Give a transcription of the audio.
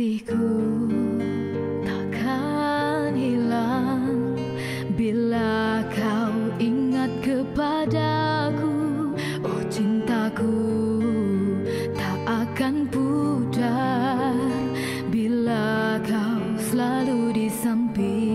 Kasihku takkan hilang bila kau ingat kepadaku, oh cintaku tak akan pudar bila kau selalu di samping.